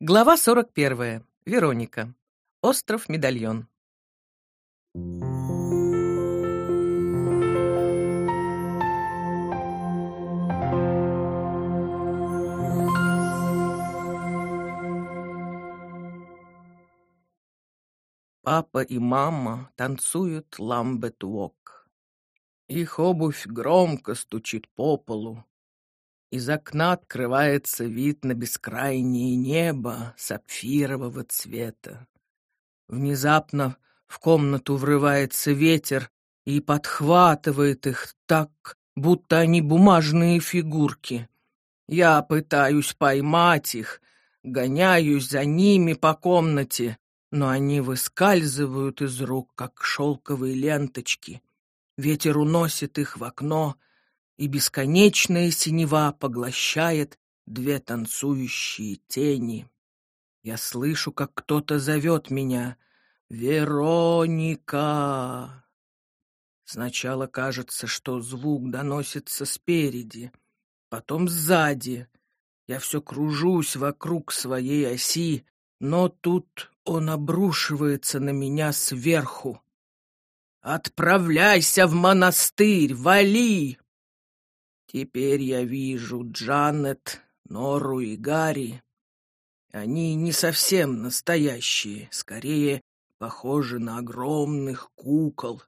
Глава 41. Вероника. Остров Медальон. Папа и мама танцуют ламбет-вок. Их обувь громко стучит по полу, из окна открывается вид на бескрайнее небо сапфирового цвета. Внезапно в комнату врывается ветер и подхватывает их так, будто они бумажные фигурки. Я пытаюсь поймать их, гоняюсь за ними по комнате, но они выскальзывают из рук, как шелковые ленточки. Ветер уносит их в окно — и бесконечная синева поглощает две танцующие тени. Я слышу, как кто-то зовет меня «Вероника!». Сначала кажется, что звук доносится спереди, потом сзади. Я все кружусь вокруг своей оси, но тут он обрушивается на меня сверху. «Отправляйся в монастырь, вали!» Теперь я вижу Джанет, Нору и Гарри. Они не совсем настоящие, скорее похожи на огромных кукол.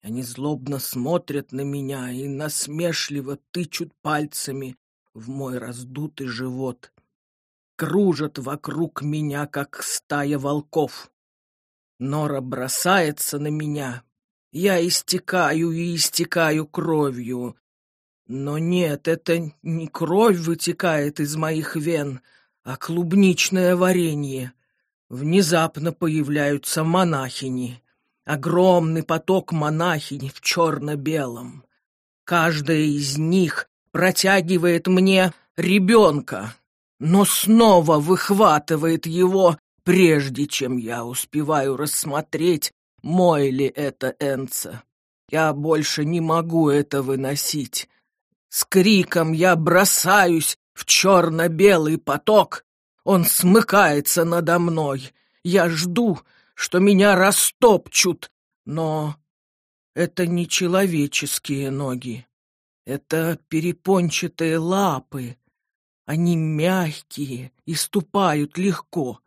Они злобно смотрят на меня и насмешливо тычут пальцами в мой раздутый живот. Кружат вокруг меня, как стая волков. Нора бросается на меня. Я истекаю и истекаю кровью, но нет, это не кровь вытекает из моих вен, а клубничное варенье. Внезапно появляются монахини. Огромный поток монахинь в черно-белом. Каждая из них протягивает мне ребенка, но снова выхватывает его, прежде чем я успеваю рассмотреть, мой ли это Энца. Я больше не могу это выносить. С криком я бросаюсь в черно-белый поток. Он смыкается надо мной. Я жду, что меня растопчут, но это не человеческие ноги. Это перепончатые лапы. Они мягкие и ступают легко.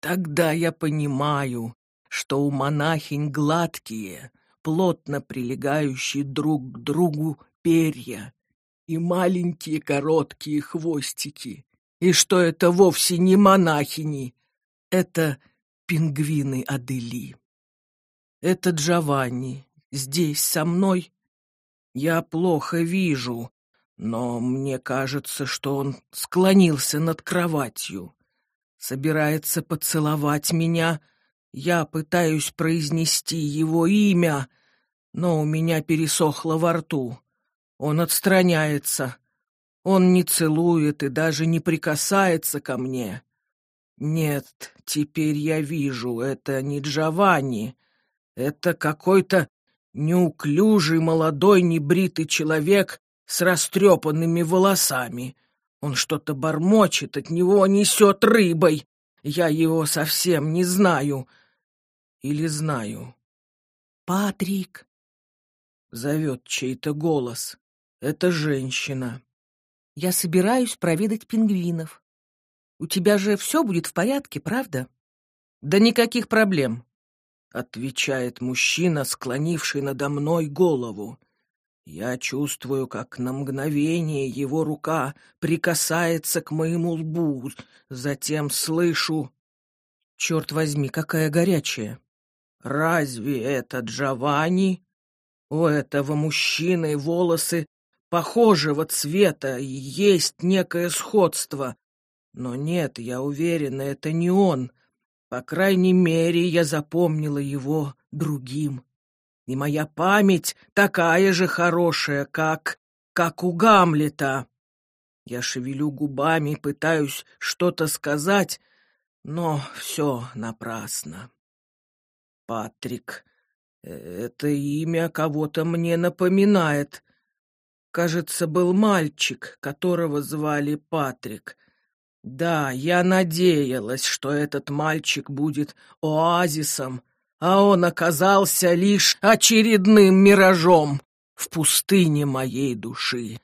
Тогда я понимаю, что у монахинь гладкие, плотно прилегающие друг к другу перья и маленькие короткие хвостики, и что это вовсе не монахини, это пингвины Адели. Это Джованни здесь со мной. Я плохо вижу, но мне кажется, что он склонился над кроватью, собирается поцеловать меня. Я пытаюсь произнести его имя, но у меня пересохло во рту. Он отстраняется. Он не целует и даже не прикасается ко мне. Нет, теперь я вижу, это не Джованни. Это какой-то неуклюжий молодой небритый человек с растрепанными волосами. Он что-то бормочет, от него несет рыбой. Я его совсем не знаю. Или знаю. «Патрик!» — зовет чей-то голос. Это женщина. Я собираюсь проведать пингвинов. У тебя же все будет в порядке, правда? Да никаких проблем, отвечает мужчина, склонивший надо мной голову. Я чувствую, как на мгновение его рука прикасается к моему лбу, затем слышу... Черт возьми, какая горячая! Разве это Джованни? У этого мужчины волосы похожего цвета, есть некое сходство. Но нет, я уверена, это не он. По крайней мере, я запомнила его другим. И моя память такая же хорошая, как... как у Гамлета. Я шевелю губами, пытаюсь что-то сказать, но все напрасно. Патрик. Э, это имя кого-то мне напоминает кажется, был мальчик, которого звали Патрик. Да, я надеялась, что этот мальчик будет оазисом, а он оказался лишь очередным миражом в пустыне моей души.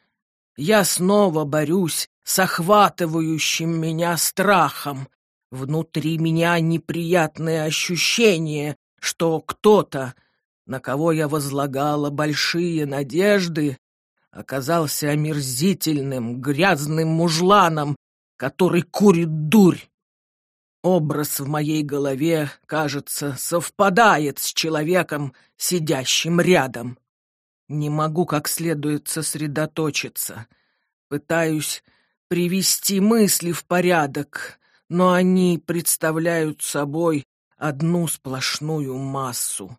Я снова борюсь с охватывающим меня страхом. Внутри меня неприятное ощущение, что кто-то, на кого я возлагала большие надежды, оказался омерзительным, грязным мужланом, который курит дурь. Образ в моей голове, кажется, совпадает с человеком, сидящим рядом. Не могу как следует сосредоточиться. Пытаюсь привести мысли в порядок, но они представляют собой одну сплошную массу.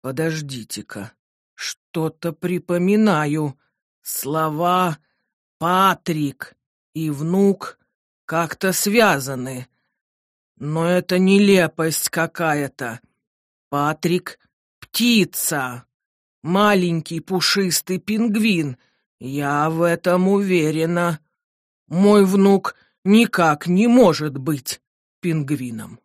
Подождите-ка, что-то припоминаю. Слова «Патрик» и «внук» как-то связаны. Но это нелепость какая-то. Патрик — птица, маленький пушистый пингвин. Я в этом уверена. Мой внук никак не может быть пингвином.